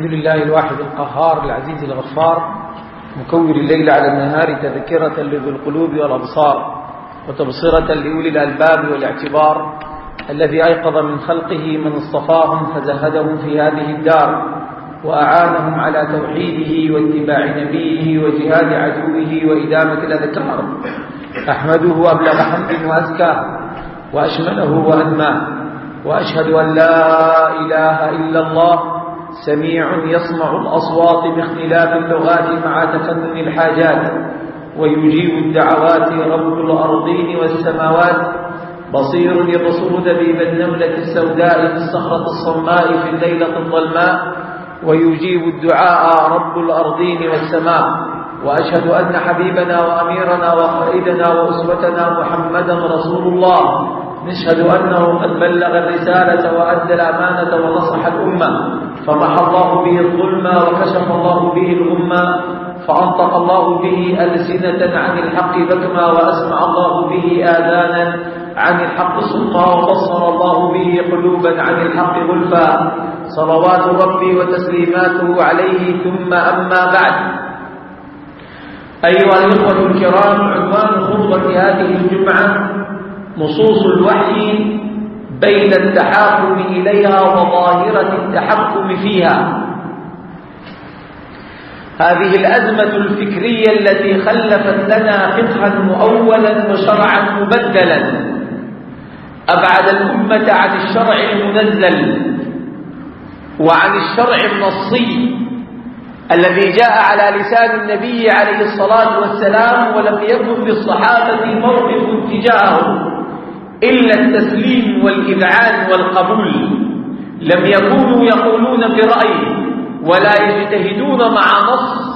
الحمد لله الواحد القهار العزيز الغفار مكور الليل على النهار تذكرة لذو القلوب والأبصار وتبصرة لأولي الألباب والاعتبار الذي أيقظ من خلقه من اصطفاهم فزهدهم في هذه الدار وأعانهم على توحيده واتباع نبيه وجهاد عدوه وإدامة الأذكار. أحمده أبلغ حمد وأزكى وأشمله وأدماه وأشهد أن لا إله إلا الله سميع يسمع الأصوات باختلاف اللغات مع تفنن الحاجات ويجيب الدعوات رب الأرضين والسماوات. بصير يبصر دبيب النملة السوداء في الصخرة الصماء في الليلة الظلماء. ويجيب الدعاء رب الأرضين والسماء. وأشهد أن حبيبنا وأميرنا وقائدنا وأسوتنا محمدا رسول الله. نشهد أنه قد بلغ الرسالة وأدى الأمانة ونصح الأمة. فمحى الله به الظلم وكشف الله به الأمة فأنطق الله به ألسنة عن الحق بكما وأسمع الله به آذانا عن الحق صما وبصر الله به قلوبا عن الحق غلفا. صلوات ربي وتسليماته عليه ثم أما بعد. أيها الإخوة الكرام عنوان خطبة هذه الجمعة نصوص الوحي بين التحاكم إليها وظاهرة التحكم فيها. هذه الأزمة الفكرية التي خلفت لنا فقها مؤولا وشرعا مبدلا. أبعد الأمة عن الشرع المنزل وعن الشرع النصي الذي جاء على لسان النبي عليه الصلاة والسلام ولم يكن للصحابة موقف تجاهه إلا التسليم والإذعان والقبول. لم يكونوا يقولون برأي ولا يجتهدون مع نص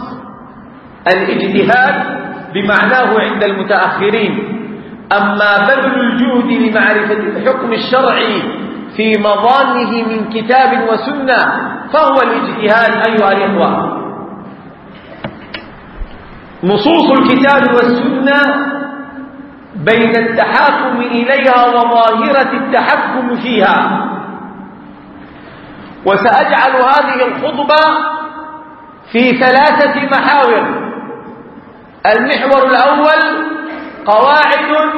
الاجتهاد بمعناه عند المتأخرين. أما بذل الجهد لمعرفة الحكم الشرعي في مظانه من كتاب وسنة فهو الاجتهاد أيها الإخوة. نصوص الكتاب والسنة بين التحاكم إليها وظاهرة التحكم فيها. وسأجعل هذه الخطبة في ثلاثة محاور. المحور الأول قواعد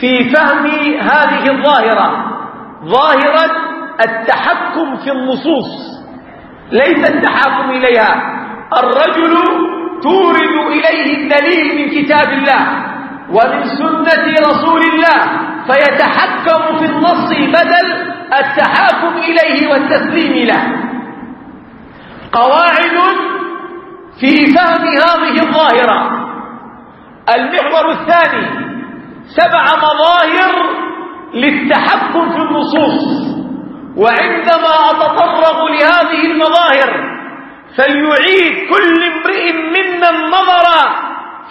في فهم هذه الظاهرة. ظاهرة التحكم في النصوص. ليس التحاكم إليها. الرجل تورد إليه الدليل من كتاب الله. ومن سنة رسول الله فيتحكم في النص بدل التحاكم إليه والتسليم له. قواعد في فهم هذه الظاهرة. المحور الثاني سبع مظاهر للتحكم في النصوص. وعندما أتطرق لهذه المظاهر فليعيد كل امرئ منا النظر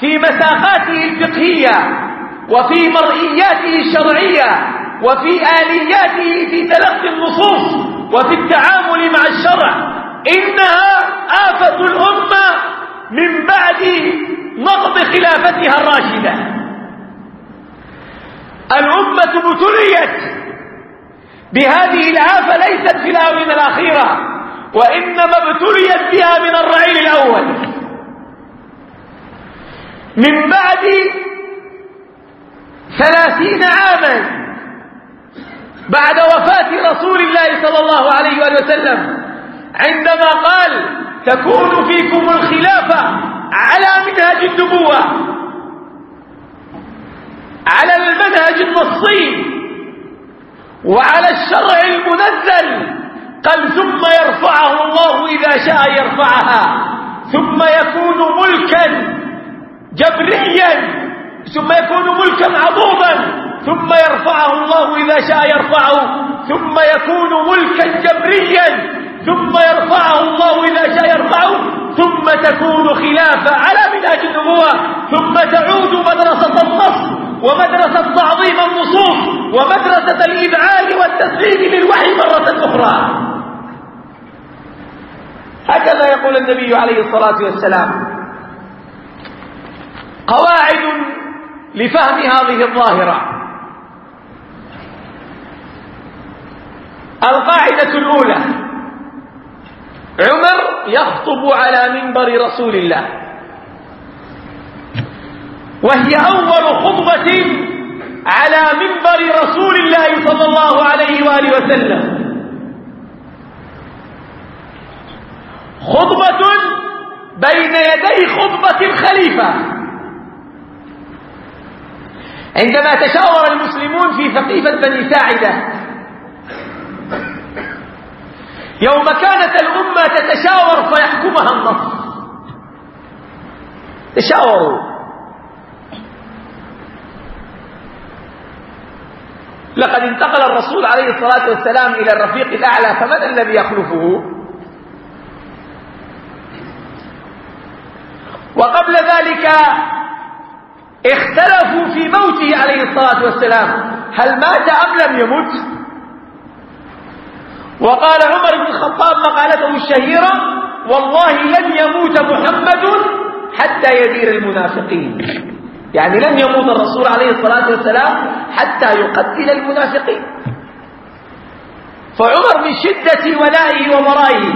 في مساقاته الفقهية وفي مرئياته الشرعية وفي آلياته في تلقي النصوص وفي التعامل مع الشرع. إنها آفة الأمة من بعد نقض خلافتها الراشدة. الأمة ابتليت بهذه الآفة ليست في الآونة الأخيرة وإنما ابتليت بها من الرعيل الأول. من بعد ثلاثين عاما بعد وفاة رسول الله صلى الله عليه وآله وسلم عندما قال تكون فيكم الخلافة على منهج النبوة على المنهج النصي وعلى الشرع المنزل قال ثم يرفعه الله إذا شاء يرفعها ثم يكون ملكا جبريا ثم يكون ملكا عظوما ثم يرفعه الله إذا شاء يرفعه ثم يكون ملكا جبريا ثم يرفعه الله إذا شاء يرفعه ثم تكون خلافة على منهج النبوة ثم تعود مدرسة النص ومدرسة تعظيم النصوص ومدرسة الإذعان والتسليم للوحي مرة أخرى. هكذا يقول النبي عليه الصلاة والسلام. قواعد لفهم هذه الظاهرة. القاعدة الأولى عمر يخطب على منبر رسول الله. وهي أول خطبة على منبر رسول الله صلى الله عليه وآله وسلم. خطبة بين يدي خطبة الخليفة. عندما تشاور المسلمون في ثقيفة بني ساعدة. يوم كانت الأمة تتشاور فيحكمها النص تشاوروا. لقد انتقل الرسول عليه الصلاة والسلام إلى الرفيق الأعلى فمن الذي يخلفه؟ وقبل ذلك اختلفوا في موته عليه الصلاة والسلام. هل مات أم لم يمت؟ وقال عمر بن الخطاب مقالته الشهيرة والله لن يموت محمد حتى يدير المنافقين. يعني لن يموت الرسول عليه الصلاة والسلام حتى يقتل المنافقين. فعمر من شدة ولائه ومرائه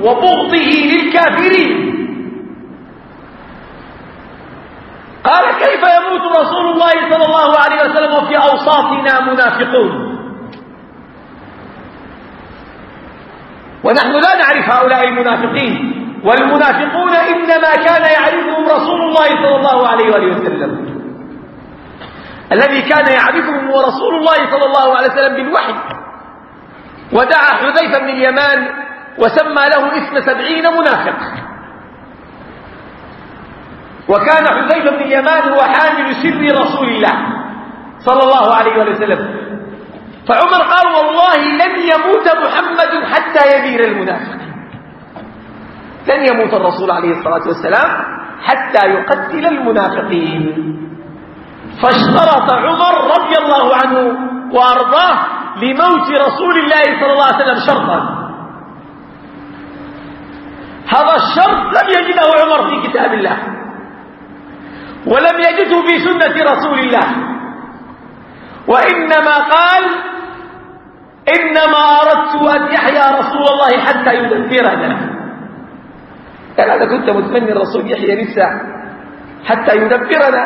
وبغضه للكافرين. قال كيف يموت رسول الله صلى الله عليه وسلم وفي أوساطنا منافقون؟ ونحن لا نعرف هؤلاء المنافقين والمنافقون إنما كان يعرفهم رسول الله صلى الله عليه وآله وسلم. الذي كان يعرفهم هو رسول الله صلى الله عليه وسلم بالوحي. ودعا حذيفة بن اليمان وسمى له اسم سبعين منافق وكان حذيفة بن اليمان هو حامل سر رسول الله صلى الله عليه وسلم. فعمر قال والله لن يموت محمد حتى يدير المنافقين. لن يموت الرسول عليه الصلاة والسلام حتى يقتل المنافقين. فاشترط عمر رضي الله عنه وأرضاه لموت رسول الله صلى الله عليه وسلم شرطا. هذا الشرط لم يجده عمر في كتاب الله. ولم يجده في سنة رسول الله. وإنما قال إنما أردت أن يحيا رسول الله حتى يدبرنا قال هذا كنت متمني الرسول يحيى لسه حتى يدبرنا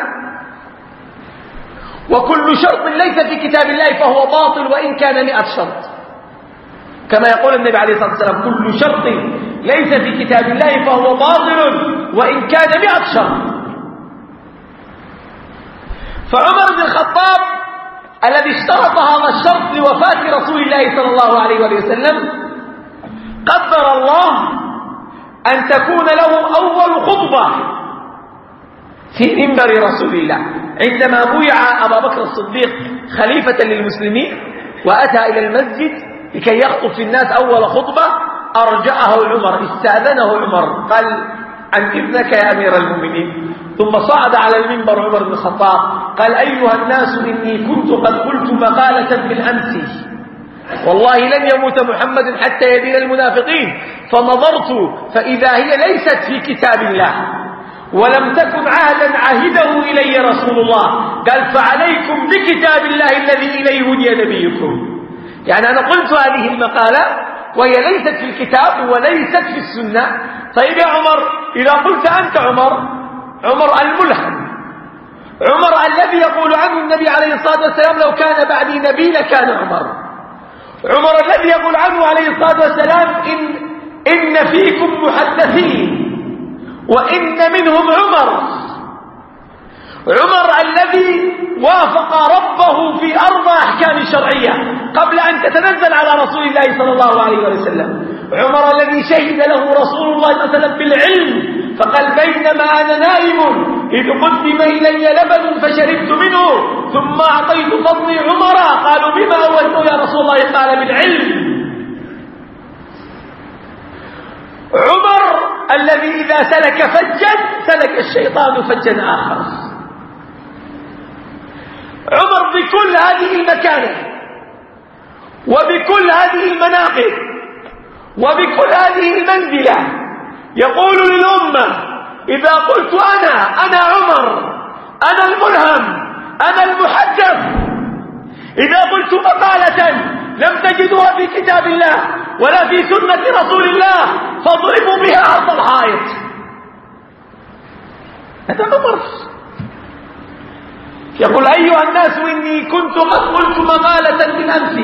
وكل شرط ليس في كتاب الله فهو باطل وإن كان مئة شرط. كما يقول النبي عليه الصلاة والسلام كل شرط ليس في كتاب الله فهو باطل وإن كان مئة شرط. فعمر بن الخطاب الذي اشترط هذا الشرط لوفاة رسول الله صلى الله عليه وسلم قدر الله أن تكون له أول خطبة في منبر رسول الله. عندما بويع أبا بكر الصديق خليفة للمسلمين وأتى إلى المسجد لكي يخطب في الناس أول خطبة أرجعه عمر استأذنه عمر قال عن ابنك يا أمير المؤمنين. ثم صعد على المنبر عمر بن الخطاب قال أيها الناس إني كنت قد قلت مقالة بالأمس. والله لن يموت محمد حتى يدين المنافقين. فنظرت فإذا هي ليست في كتاب الله. ولم تكن عهدا عهده إلي رسول الله. قال فعليكم بكتاب الله الذي إليه هدي نبيكم. يعني أنا قلت هذه المقالة وهي ليست في الكتاب وليست في السنة. طيب يا عمر إذا قلت أنت عمر عمر الملهم عمر الذي يقول عنه النبي عليه الصلاة والسلام لو كان بعدي نبي لكان عمر. عمر الذي يقول عنه عليه الصلاة والسلام إن, إن فيكم محدثين وإن منهم عمر. عمر الذي وافق ربه في أربع أحكام شرعية قبل أن تتنزل على رسول الله صلى الله عليه وسلم. عمر الذي شهد له رسول الله صلى الله عليه وسلم بالعلم فقال بينما أنا نائم إذ قدم إلي لبن فشربت منه ثم أعطيت فضلي عمر قالوا بما أولته يا رسول الله؟ قال بالعلم. عمر الذي إذا سلك فجا سلك الشيطان فجا آخر. عمر بكل هذه المكانة وبكل هذه المناقب وبكل هذه المنزلة يقول للأمة إذا قلت أنا أنا عمر أنا الملهم أنا المحدث إذا قلت مقالة لم تجدوها في كتاب الله ولا في سنة رسول الله فاضربوا بها عرض الحائط. هذا نظر يقول أيها الناس إني كنت قد قلت مقالة بالأمس.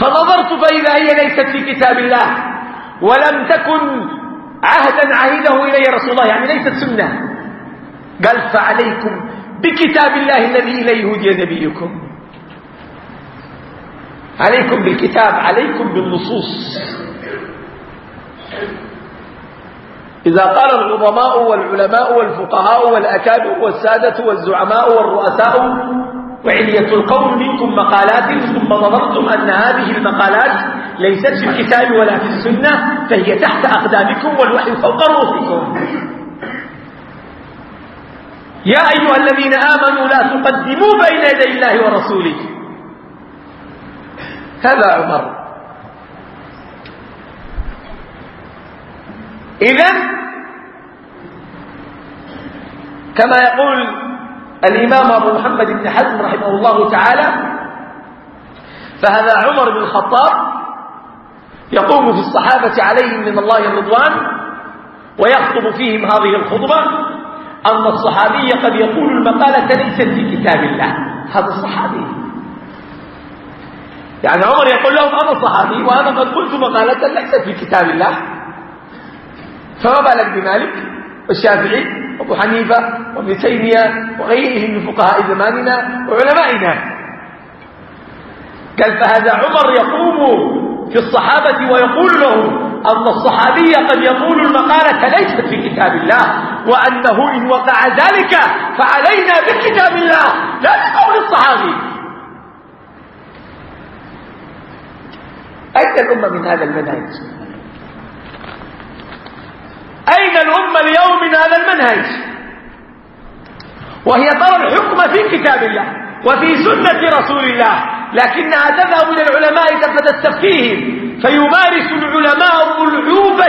فنظرت فإذا هي ليست في كتاب الله ولم تكن عهدا عهده إلي رسول الله يعني ليست سنة. قال فعليكم بكتاب الله الذي إليه هدي نبيكم. عليكم بالكتاب عليكم بالنصوص. إذا قال العظماء والعلماء والفقهاء والأكابر والسادة والزعماء والرؤساء وعلية القوم منكم مقالات ثم نظرتم أن هذه المقالات ليست في الكتاب ولا في السنة فهي تحت أقدامكم والوحي فوق رؤوسكم يا أيها الذين آمنوا لا تقدموا بين يدي الله ورسوله. هذا عمر. إذا كما يقول الإمام أبو محمد بن حزم رحمه الله تعالى فهذا عمر بن الخطاب يقوم في الصحابة عليهم من الله الرضوان ويخطب فيهم هذه الخطبة أن الصحابي قد يقول المقالة ليست في كتاب الله هذا الصحابي يعني عمر يقول لهم أنا صحابي وأنا قد قلت مقالة ليست في كتاب الله. فما بالك بمالك؟ والشافعي؟ وابو حنيفة وابن تيمية وغيرهم من فقهاء زماننا وعلمائنا. قال فهذا عمر يقوم في الصحابة ويقول لهم أن الصحابي قد يقول المقالة ليست في كتاب الله وأنه إن وقع ذلك فعلينا بكتاب الله لا بقول الصحابي. أين الأمة من هذا المنهج؟ أين الأمة اليوم من هذا المنهج؟ وهي ترى الحكم في كتاب الله وفي سنة رسول الله لكنها تذهب إلى العلماء فتستفتيهم فيمارس العلماء ألعوبة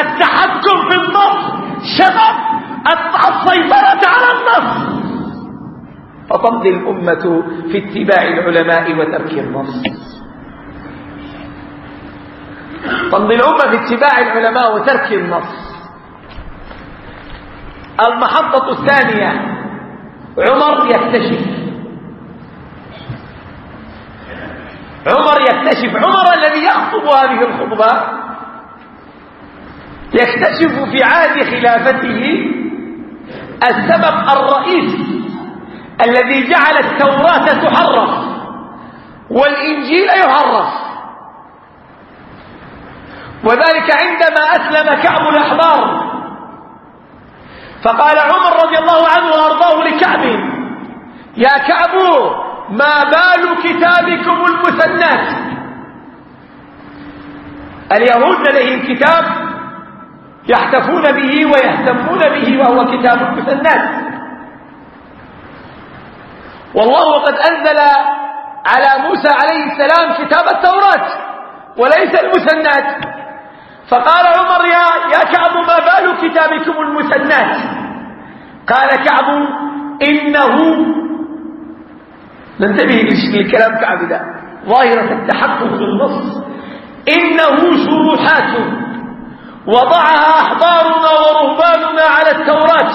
التحكم في النص شغب السيطرة على النص. فتمضي الأمة في اتباع العلماء وترك النص. تمضي الأمة في اتباع العلماء وترك النص. المحطة الثانية عمر يكتشف. عمر يكتشف. عمر الذي يخطب هذه الخطبة يكتشف في عهد خلافته السبب الرئيسي الذي جعل التوراة تحرف والإنجيل يحرف. وذلك عندما أسلم كعب الأحبار. فقال عمر رضي الله عنه وأرضاه لكعب يا كعب ما بال كتابكم المثنات؟ اليهود لديهم كتاب يحتفون به ويهتمون به وهو كتاب المثنات. والله قد أنزل على موسى عليه السلام كتاب التوراة وليس المثنات. فقال عمر يا, يا كعب ما بال كتابكم المثنات قال كعب إنه ننتبه للكلام كعب ده. ظاهرة التحكم في النص. إنه شروحات وضعها أحبارنا ورهباننا على التوراة.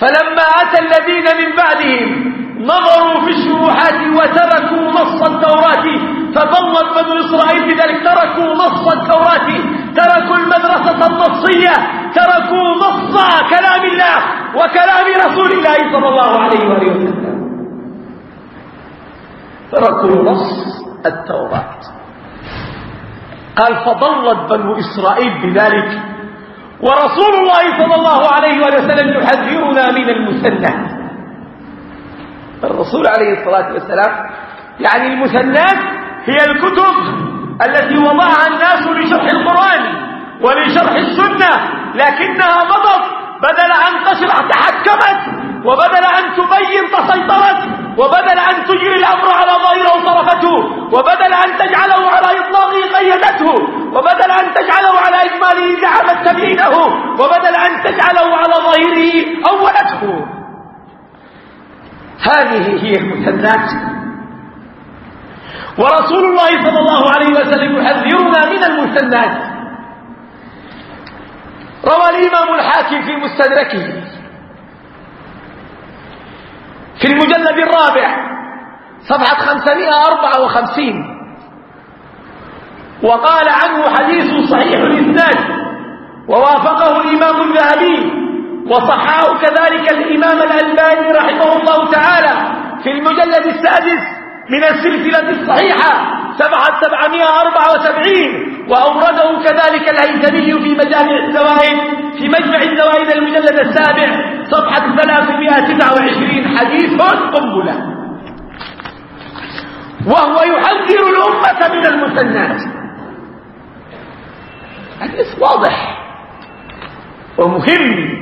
فلما أتى الذين من بعدهم نظروا في الشروحات وتركوا نص التوراة فضلت بنو إسرائيل بذلك تركوا نص التوراة تركوا المدرسة النصية تركوا نص كلام الله وكلام رسول الله صلى الله عليه وآله وسلم. تركوا نص التوراة. قال فضلت بنو إسرائيل بذلك ورسول الله صلى الله عليه وسلم يحذرنا من المثنى. الرسول عليه الصلاة والسلام يعني المثنات هي الكتب التي وضعها الناس لشرح القرآن ولشرح السنة لكنها مضت بدل أن تشرح تحكمت وبدل أن تبين تسيطرت وبدل أن تجري الأمر على ظاهره صرفته وبدل أن تجعله على إطلاقه قيدته وبدل أن تجعله على إجماله زعمت تبيينه وبدل أن تجعله على ظاهره أولته. هذه هي المثنات ورسول الله صلى الله عليه وسلم يحذرنا من المثنات روى الإمام الحاكم في مستدركه في المجلد الرابع صفحة 554 وقال عنه حديث صحيح الإسناد ووافقه الإمام الذهبي وصححه كذلك الإمام الألباني رحمه الله تعالى في المجلد السادس من السلسلة الصحيحة سبعة سبعمائة أربعة وسبعين وأورده كذلك الهيثمي في مجامع الزوائد في مجمع الزوائد المجلد السابع صفحة ثلاثمائة تسعة وعشرين حديث قنبلة وهو يحذر الأمة من المثنات حديث واضح ومهم.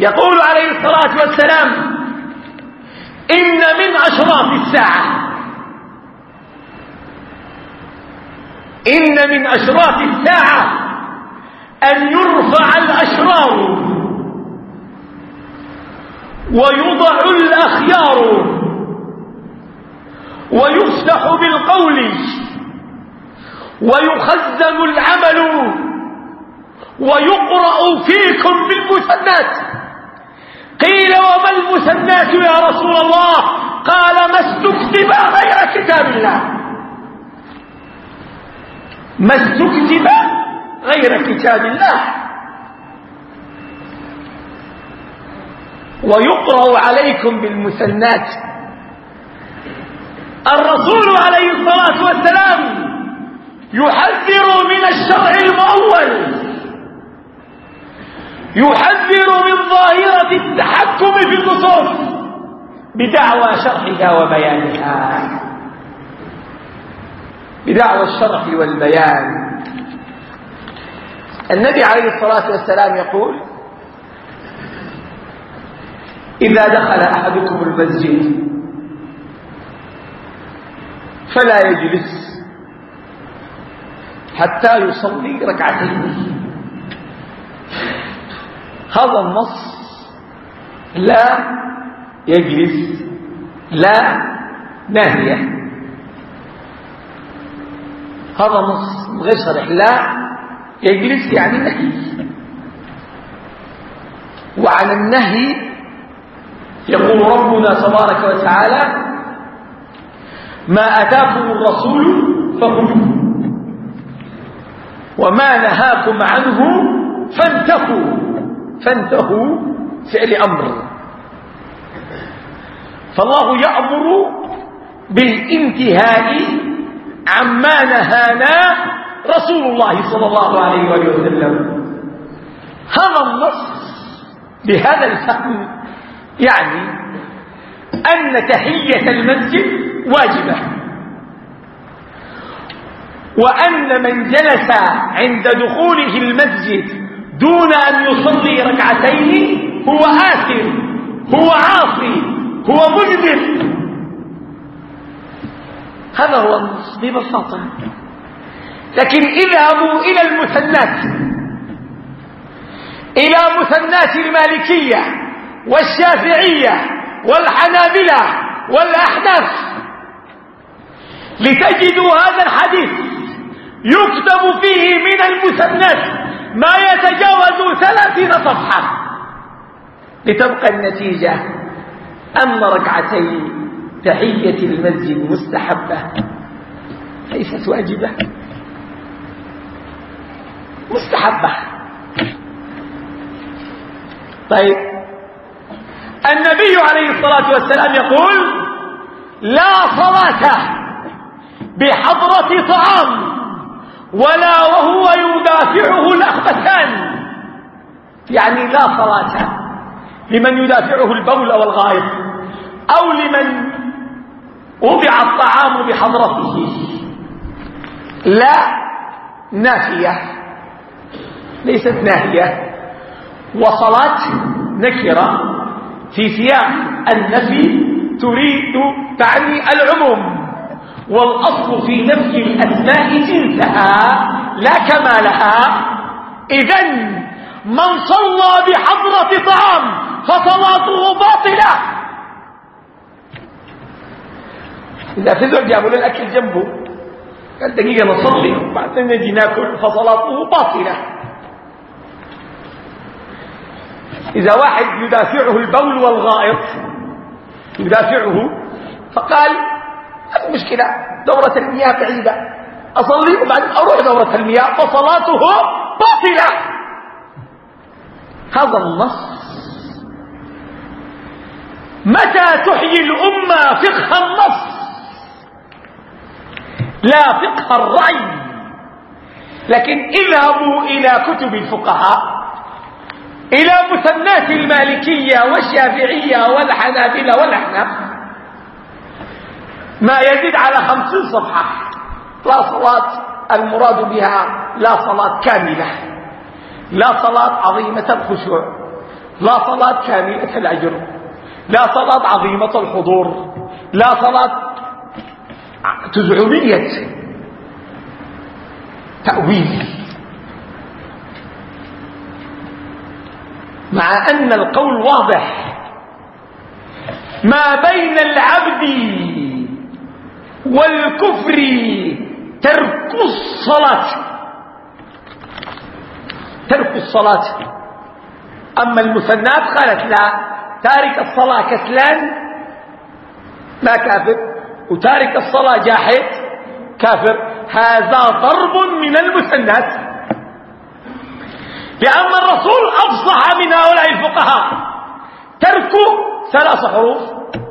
يقول عليه الصلاة والسلام إن من أشراف الساعة إن من أشراف الساعة أن يرفع الأشرار ويوضع الأخيار ويفتح بالقول ويخزن العمل ويقرأ فيكم بالمثنات. قيل وما المثنات يا رسول الله؟ قال ما استكتب غير كتاب الله. ما استكتب غير كتاب الله. ويقرأ عليكم بالمثنات. الرسول عليه الصلاة والسلام يحذر من الشرع المؤول. يحذر من ظاهرة التحكم في النصوص بدعوى شرحها وبيانها. بدعوى الشرح والبيان. النبي عليه الصلاة والسلام يقول إذا دخل أحدكم المسجد فلا يجلس حتى يصلي ركعتين. هذا النص لا يجلس لا ناهية. هذا نص غير صريح. لا يجلس يعني نهي. وعلى النهي يقول ربنا تبارك وتعالى ما أتاكم الرسول فخذوه وما نهاكم عنه فانتهوا. فانتهوا فعل أمر. فالله يأمر بالانتهاء عما نهانا رسول الله صلى الله عليه وسلم. هذا النص بهذا الفهم يعني أن تحية المسجد واجبة. وأن من جلس عند دخوله المسجد دون أن يصلي ركعتين هو آثم هو عاصي هو مجبر. هذا هو النص ببساطة. لكن اذهبوا إلى المثنات. إلى مثنات المالكية والشافعية والحنابلة والأحناف. لتجدوا هذا الحديث يكتب فيه من المثنات ما يتجاوز ثلاثين صفحة. لتبقى النتيجة أن ركعتي تحية المسجد مستحبة. ليست واجبة. مستحبة. طيب. النبي عليه الصلاة والسلام يقول لا صلاة بحضرة طعام ولا وهو يدافعه الأخبثان يعني لا صلاة لمن يدافعه البول والغائط أو لمن وضع الطعام بحضرته. لا نافية ليست ناهية. وصلاة نكرة في سياق النفي تريد تعني العموم. والأصل في نفي الأسماء جنسها لا كمالها إذا من صلى بحضرة طعام فصلاته باطلة. إذا في جابوا له الأكل جنبه قال دقيقة نصلي وبعدين نجي ناكل فصلاته باطلة. إذا واحد يدافعه البول والغائط يدافعه فقال المشكلة دورة المياه بعيدة أصلي وبعدين أروح دورة المياه فصلاته باطلة. هذا النص. متى تحيي الأمة فقه النص؟ لا فقه الرأي. لكن اذهبوا إلى كتب الفقهاء إلى مثنات المالكية والشافعية والحنابلة والأحناف. ما يزيد على خمسين صفحة. لا صلاة المراد بها لا صلاة كاملة. لا صلاة عظيمة الخشوع. لا صلاة كاملة الأجر. لا صلاة عظيمة الحضور. لا صلاة تزعمية. تأويل. مع أن القول واضح. ما بين العبد والكفر ترك الصلاة. ترك الصلاة. أما المثنات قالت لا. تارك الصلاة كسلان. ما كافر. وتارك الصلاة جاحد كافر. هذا ضرب من المثنات لأن الرسول أفصح من هؤلاء الفقهاء. ترك ثلاث حروف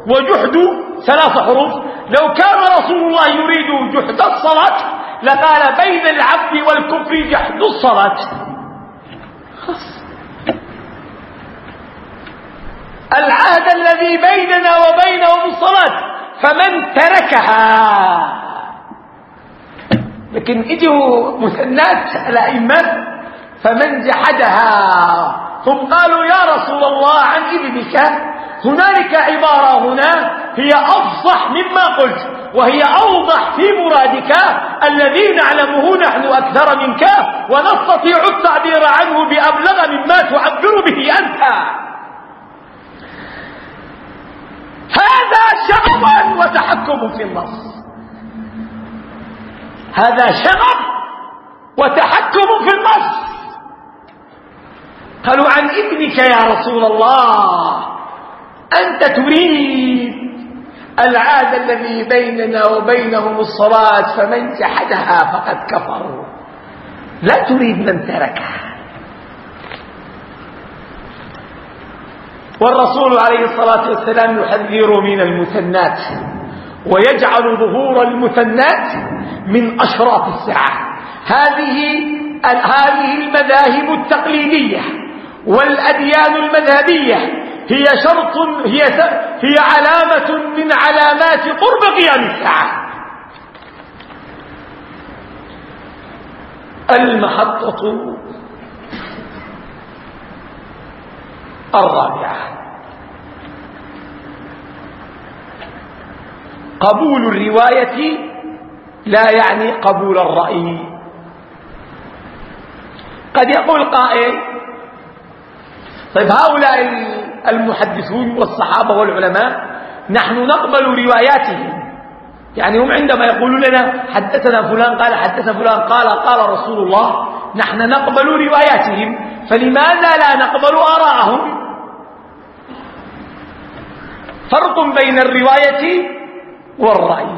وجحد ثلاث حروف. لو كان رسول الله يريد جحد الصلاة لقال بين العبد والكفر جحد الصلاة. العهد الذي بيننا وبينهم الصلاة. فمن تركها. لكن اجوا مثنات الأئمة فمن جحدها. هم قالوا يا رسول الله عن ابنك. هنالك عبارة هنا هي أفصح مما قلت وهي أوضح في مرادك. الذي نعلمه نحن أكثر منك ونستطيع التعبير عنه بأبلغ مما تعبر به أنت. هذا شغب وتحكم في النص. هذا شغب وتحكم في النص. قالوا عن ابنك يا رسول الله أنت تريد العاد الذي بيننا وبينهم الصلاة فمن جحدها فقد كفروا. لا تريد من تركها. والرسول عليه الصلاة والسلام يحذر من المثنات ويجعل ظهور المثنات من أشراط الساعة. هذه هذه المذاهب التقليدية والأديان المذهبية هي شرط هي هي علامة من علامات قرب قيام الساعة. المحطة الرابعة. قبول الرواية لا يعني قبول الرأي. قد يقول قائل طيب هؤلاء المحدثون والصحابة والعلماء نحن نقبل رواياتهم. يعني هم عندما يقولون لنا حدثنا فلان قال حدث فلان قال قال رسول الله نحن نقبل رواياتهم فلماذا لا نقبل آراءهم؟ فرق بين الرواية والرأي.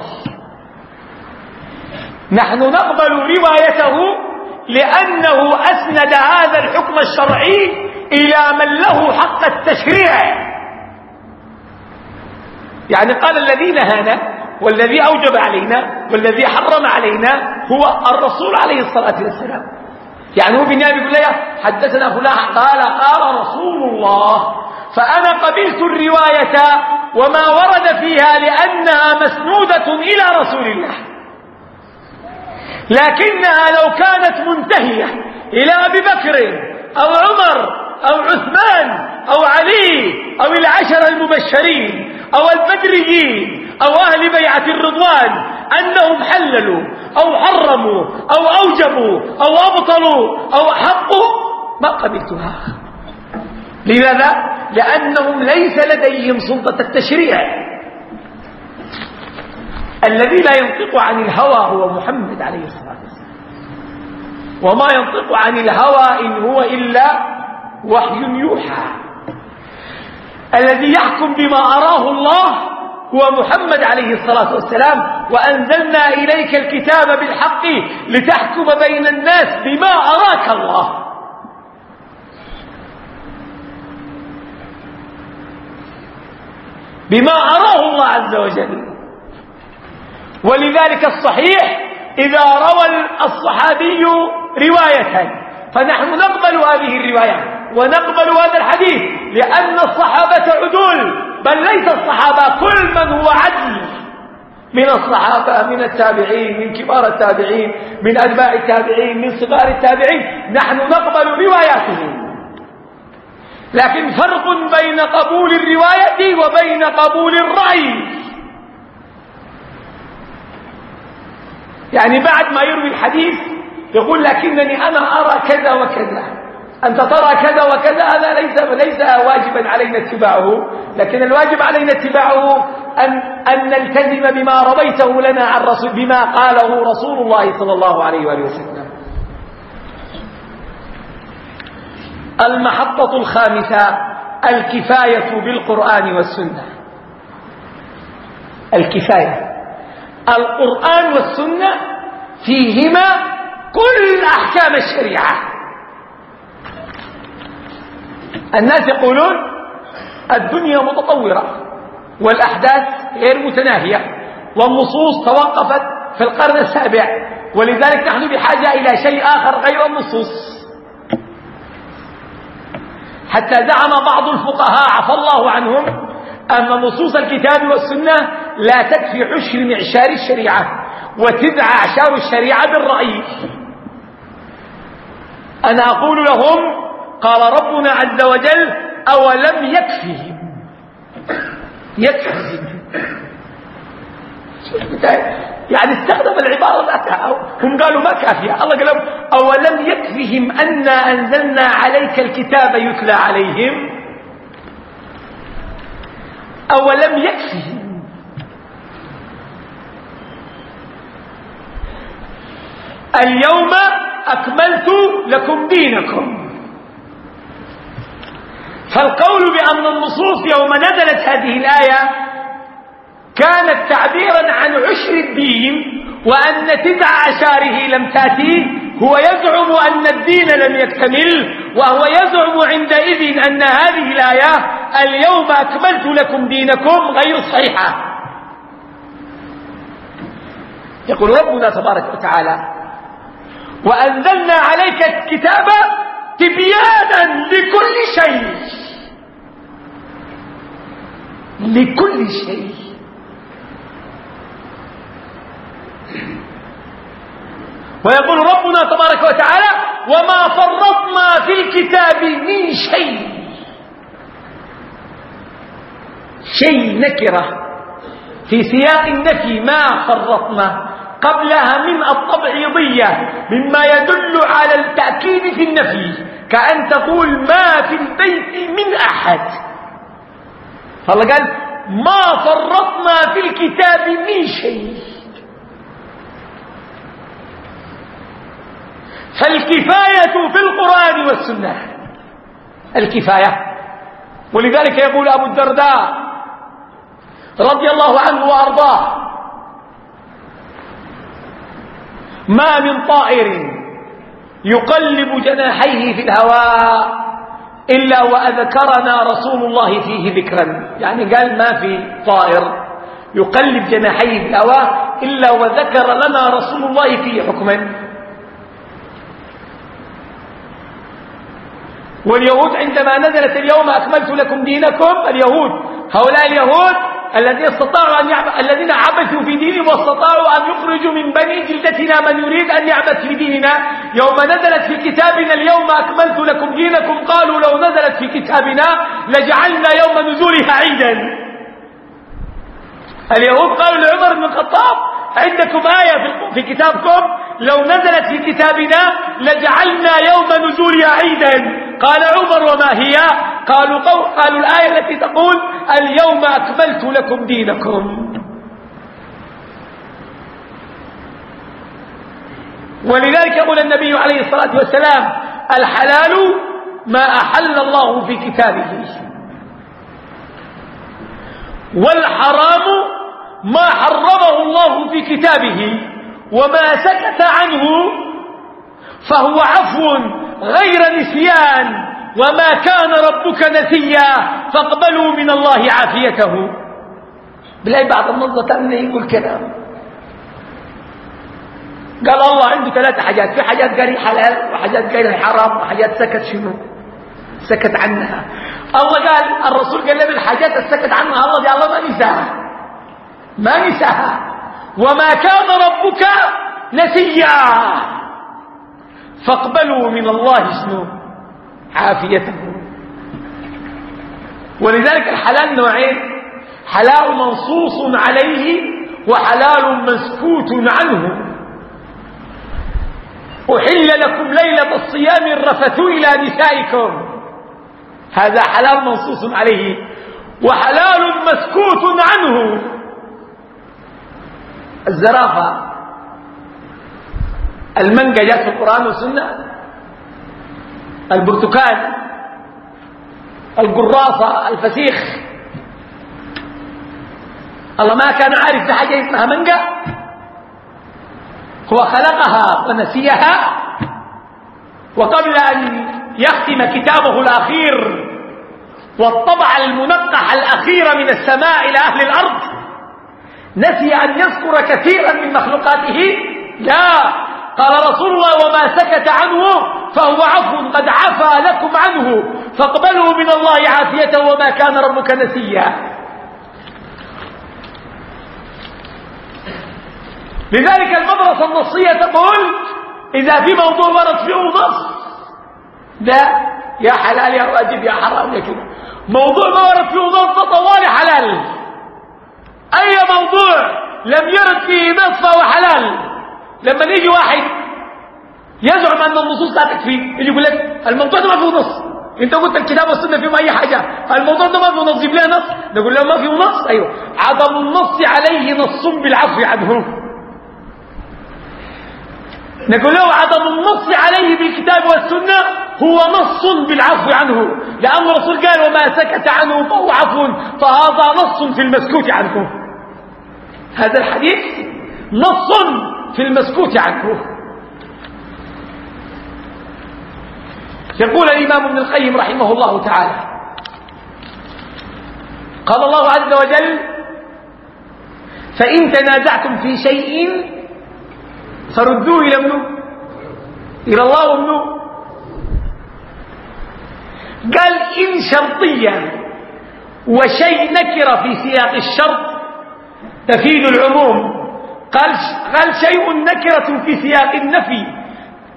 نحن نقبل روايته لأنه أسند هذا الحكم الشرعي إلى من له حق التشريع. يعني قال الذي نهانا والذي أوجب علينا والذي حرم علينا هو الرسول عليه الصلاة والسلام. يعني هو بالنهاية يقول لي حدثنا فلان قال قال رسول الله فأنا قبلت الرواية وما ورد فيها لأنها مسنودة إلى رسول الله. لكنها لو كانت منتهية إلى أبي بكر أو عمر أو عثمان أو علي أو العشر المبشرين أو البدريين أو أهل بيعة الرضوان أنهم حللوا أو حرموا أو أوجبوا أو أبطلوا أو حقوا ما قبلتها. لماذا؟ لأنهم ليس لديهم سلطة التشريع. الذي لا ينطق عن الهوى هو محمد عليه الصلاة والسلام. وما ينطق عن الهوى إن هو إلا وحي يوحى. الذي يحكم بما أراه الله هو محمد عليه الصلاة والسلام وأنزلنا إليك الكتاب بالحق لتحكم بين الناس بما أراك الله. بما أراه الله عز وجل. ولذلك الصحيح إذا روى الصحابي رواية فنحن نقبل هذه الرواية ونقبل هذا الحديث لأن الصحابة عدول. بل ليس الصحابة كل من هو عدل. من الصحابة من التابعين من كبار التابعين من أتباع التابعين من صغار التابعين. نحن نقبل رواياتهم. لكن فرق بين قبول الرواية وبين قبول الرأي. يعني بعد ما يروي الحديث يقول لكنني أنا أرى كذا وكذا. أنت ترى كذا وكذا هذا ليس ليس واجبا علينا اتباعه. لكن الواجب علينا اتباعه أن, أن نلتزم بما رضيته لنا عن رسول بما قاله رسول الله صلى الله عليه وآله وسلم. المحطة الخامسة الكفاية بالقرآن والسنة. الكفاية. القرآن والسنة فيهما كل أحكام الشريعة. الناس يقولون الدنيا متطورة والأحداث غير متناهية والنصوص توقفت في القرن السابع ولذلك نحن بحاجة إلى شيء آخر غير النصوص. حتى زعم بعض الفقهاء عفى الله عنهم أن نصوص الكتاب والسنة لا تكفي عشر معشار الشريعة وتدعى أعشار الشريعة بالرأي. أنا أقول لهم قال ربنا عز وجل أولم يكفهم. يكفهم. يعني استخدم العبارة ذاتها هم قالوا ما كافية. الله قال لهم أولم يكفهم أنا أنزلنا عليك الكتاب يتلى عليهم؟ أولم يكفهم. اليوم أكملت لكم دينكم. فالقول بأن النصوص يوم نزلت هذه الآية كانت تعبيرا عن عشر الدين وأن تسع عشاره لم تأتي هو يزعم أن الدين لم يكتمل وهو يزعم عندئذ أن هذه الآية اليوم أكملت لكم دينكم غير صحيحة. يقول ربنا تبارك وتعالى وأنزلنا عليك الكتاب تبيانا لكل شيء. لكل شيء. ويقول ربنا تبارك وتعالى وما فرطنا في الكتاب من شيء. شيء نكرة. في سياق النفي ما فرطنا. قبلها من التبعيضية مما يدل على التأكيد في النفي. كأن تقول ما في البيت من أحد. فالله قال ما فرطنا في الكتاب من شيء. فالكفاية في القرآن والسنة. الكفاية. ولذلك يقول أبو الدرداء رضي الله عنه وأرضاه ما من طائر يقلب جناحيه في الهواء إلا وأذكرنا رسول الله فيه ذكرا. يعني قال ما في طائر يقلب جناحيه في الهواء إلا وذكر لنا رسول الله فيه حكما. واليهود عندما نزلت اليوم أكملت لكم دينكم اليهود هؤلاء اليهود الذين استطاعوا أن يعب... الذين عبثوا في دينهم واستطاعوا أن يخرجوا من بني جلدتنا من يريد أن يعبث في ديننا. يوم نزلت في كتابنا اليوم أكملت لكم دينكم. قالوا لو نزلت في كتابنا لجعلنا يوم نزولها عيدا. اليهود قالوا لعمر بن الخطاب عندكم آية في كتابكم لو نزلت في كتابنا لجعلنا يوم نزولها عيدا. قال عمر وما هي؟ قالوا, قو... قالوا الآية التي تقول اليوم أكملت لكم دينكم. ولذلك يقول النبي عليه الصلاة والسلام الحلال ما أحل الله في كتابه. والحرام ما حرمه الله في كتابه وما سكت عنه فهو عفو غير نسيان وما كان ربك نسيا فاقبلوا من الله عافيته. بلاقي بعض النظرة تأمنه يقول كلام قال الله عنده ثلاثة حاجات في حاجات قال حلال وحاجات قال حرام وحاجات سكت شنو؟ سكت عنها. الله قال الرسول قال لنا الحاجات السكت عنها الله دي الله ما نساها ما نساها وما كان ربك نسيا. فاقبلوا من الله شنو عافيته. ولذلك الحلال نوعين. حلال منصوص عليه وحلال مسكوت عنه. أحل لكم ليلة الصيام الرفث إلى نسائكم. هذا حلال منصوص عليه. وحلال مسكوت عنه. الزرافة. المانجا جاءت في القرآن والسنة. البرتقال. القراصة الفسيخ. الله ما كان عارف بحاجة اسمها مانجا هو خلقها ونسيها. وقبل أن يختم كتابه الأخير والطبع المنقح الأخير من السماء إلى أهل الأرض. نسي أن يذكر كثيرا من مخلوقاته. لا. قال رسول الله وما سكت عنه فهو عفو قد عفى لكم عنه فاقبلوا من الله عافيته وما كان ربك نسيا. لذلك المدرسة النصية تقول إذا في موضوع ورد فيه نص لا. يا حلال يا واجب يا حرام يا كده موضوع ما ورد فيه نص طوال حلال. أي موضوع لم يرد فيه نص فهو حلال. لما يجي واحد يزعم أن النصوص لا تكفي يجي يقول لك الموضوع ده ما فيه نص. أنت قلت الكتاب والسنة فيهم أي حاجة الموضوع ده ما فيه نص جيب نص. نقول له ما فيه نص؟ أيوه. عدم النص عليه نص بالعفو عنه نقول له عدم النص عليه بالكتاب والسنة هو نص بالعفو عنه. لأن الرسول قال وما سكت عنه فهو عفو. فهذا نص في المسكوت عنه هذا الحديث نص في المسكوت عنه يقول الإمام ابن القيم رحمه الله تعالى. قال الله عز وجل فإن تنازعتم في شيء فردوه إلى منه إلى الله ومنه قال إن شرطيا وشيء نكر في سياق الشرط تفيد العموم. قال, قال شيء نكرة في سياق النفي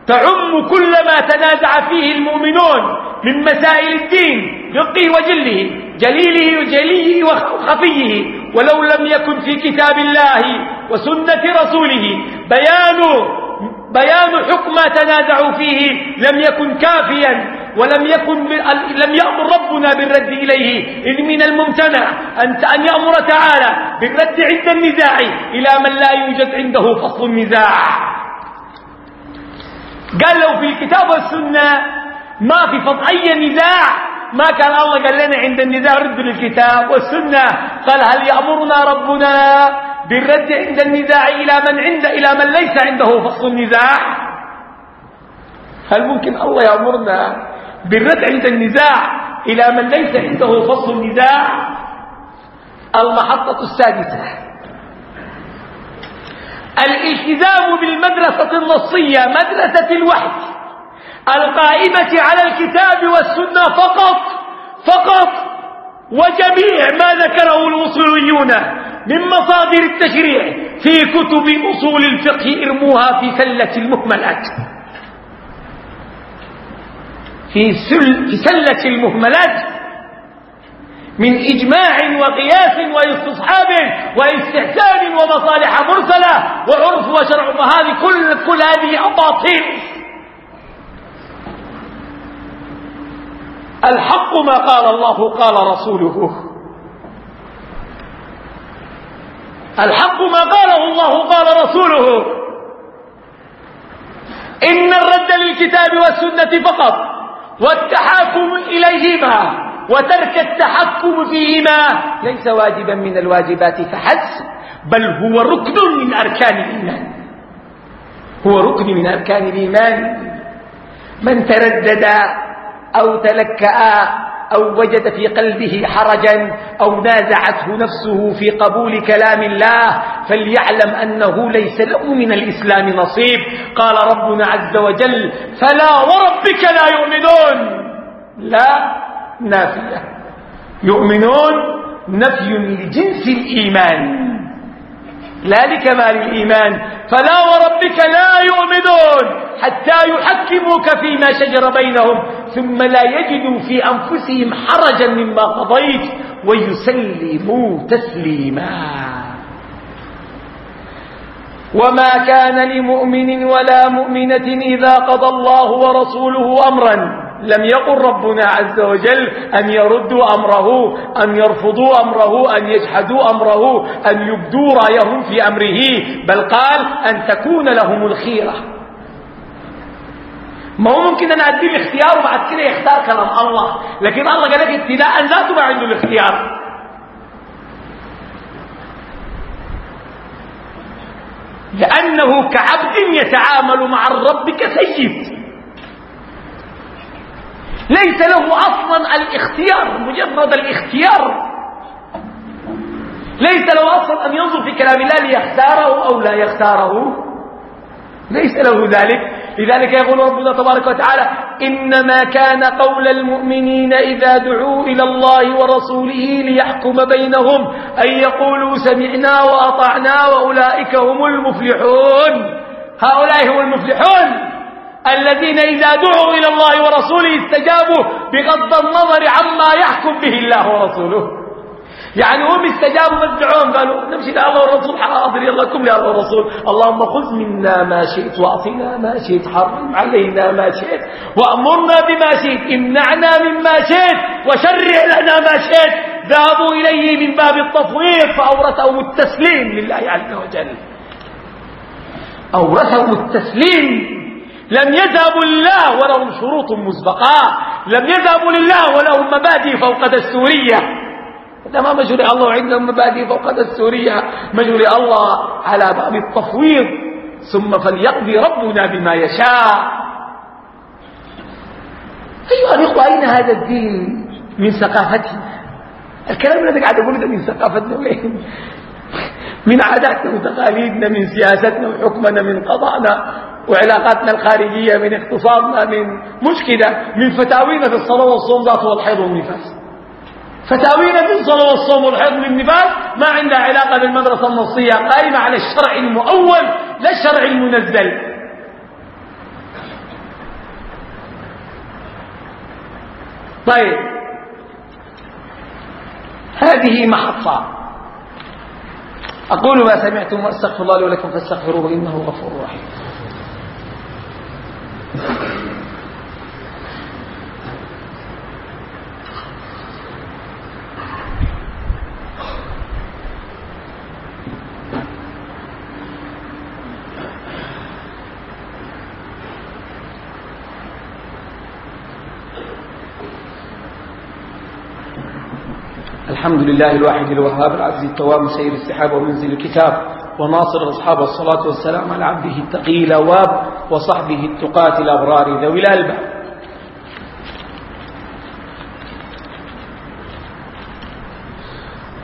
تعم كل ما تنازع فيه المؤمنون من مسائل الدين دقه وجله جليله وجليه وخفيه. ولو لم يكن في كتاب الله وسنة رسوله. بيان بيان حكم تنازعوا فيه لم يكن كافيا ولم يكن لم يأمر ربنا بالرد إليه. إن من الممتنع أن يأمر تعالى بالرد عند النزاع إلى من لا يوجد عنده فصل النزاع. قال لو في الكتاب والسنة ما في فض أي نزاع؟ ما كان الله قال لنا عند النزاع رد للكتاب والسنة. قال هل يأمرنا ربنا بالرد عند النزاع إلى من عند إلى من ليس عنده فصل النزاع. هل ممكن الله يأمرنا بالرد عند النزاع إلى من ليس عنده فصل النزاع؟ المحطة السادسة. الالتزام بالمدرسة النصية مدرسة الوحي. القائمة على الكتاب والسنة فقط فقط وجميع ما ذكره الوصوليون من مصادر التشريع في كتب أصول الفقه ارموها في سلة المهملات. في, سل في سلة المهملات من إجماع وقياس واستصحاب واستحسان ومصالح مرسلة وعرف وشرع فهذه كل, كل هذه أباطيل. الحق ما قال الله قال رسوله. الحق ما قاله الله قال رسوله. إن الرد للكتاب والسنة فقط والتحاكم إليهما وترك التحكم فيهما ليس واجبا من الواجبات فحسب بل هو ركن من أركان الإيمان. هو ركن من أركان الإيمان. من تردد أو تلكأ أو وجد في قلبه حرجا أو نازعته نفسه في قبول كلام الله فليعلم أنه ليس له من الإسلام نصيب. قال ربنا عز وجل فلا وربك لا يؤمنون. لا نافية. يؤمنون نفي لجنس الإيمان. لا لكمال الإيمان. فلا وربك لا يؤمنون حتى يحكموك فيما شجر بينهم ثم لا يجدوا في أنفسهم حرجا مما قضيت ويسلموا تسليما. وما كان لمؤمن ولا مؤمنة إذا قضى الله ورسوله أمرا لم يقل ربنا عز وجل أن يردوا أمره أن يرفضوا أمره أن يجحدوا أمره أن يبدوا رأيهم في أمره بل قال أن تكون لهم الخيرة. ما هو ممكن أنا أدي الاختيار وبعد كده يختار كلام الله لكن الله قال لك ابتداء ذاته ما عنده الاختيار. لأنه كعبد يتعامل مع الرب كسيد. ليس له أصلا الاختيار مجرد الاختيار. ليس له أصلا أن ينظر في كلام الله ليختاره أو لا يختاره. ليس له ذلك. لذلك يقول ربنا تبارك وتعالى إنما كان قول المؤمنين إذا دعوا إلى الله ورسوله ليحكم بينهم أن يقولوا سمعنا وأطعنا وأولئك هم المفلحون. هؤلاء هم المفلحون. الذين إذا دعوا إلى الله ورسوله استجابوا بغض النظر عما يحكم به الله ورسوله. يعني هم استجابوا فادعوهم قالوا نمشي لله والرسول حاضر يلا كم لله والرسول اللهم خذ منا ما شئت وأعطنا ما شئت حرم علينا ما شئت وأمرنا بما شئت امنعنا مما شئت وشرع لنا ما شئت. ذهبوا إليه من باب التفويض فأورثهم التسليم لله عز وجل. أورثهم التسليم لم يذهبوا لله ولهم شروط مسبقة. لم يذهبوا لله ولهم مبادئ فوق دستورية. هذا ما مجري الله عندهم مبادئ فوق دستورية. مجري الله على باب التفويض. ثم فليقضي ربنا بما يشاء. أيها الإخوة أين هذا الدين من ثقافتنا؟ الكلام الذي قاعد أقوله ده من ثقافتنا. وين من عاداتنا وتقاليدنا من سياستنا وحكمنا من قضاءنا وعلاقاتنا الخارجية من اقتصادنا من مشكلة من فتاوينا في الصلاة والصوم ذات والحيض والنفاس. فتاوينا في الصلاة والصوم والحيض والنفاس ما عندها علاقة بالمدرسة النصية قائمة على الشرع المؤول لا الشرع المنزل. طيب. هذه محطة. أقول ما سمعتم وأستغفر الله لي ولكم فاستغفروه إنه غفور رحيم. الحمد لله الواحد الوهاب العزيز التواب سيد السحاب ومنزل الكتاب وناصر أصحاب الصلاة والسلام على عبده التقي الأواب وصحبه التقاة الأبرار ذوي الألباب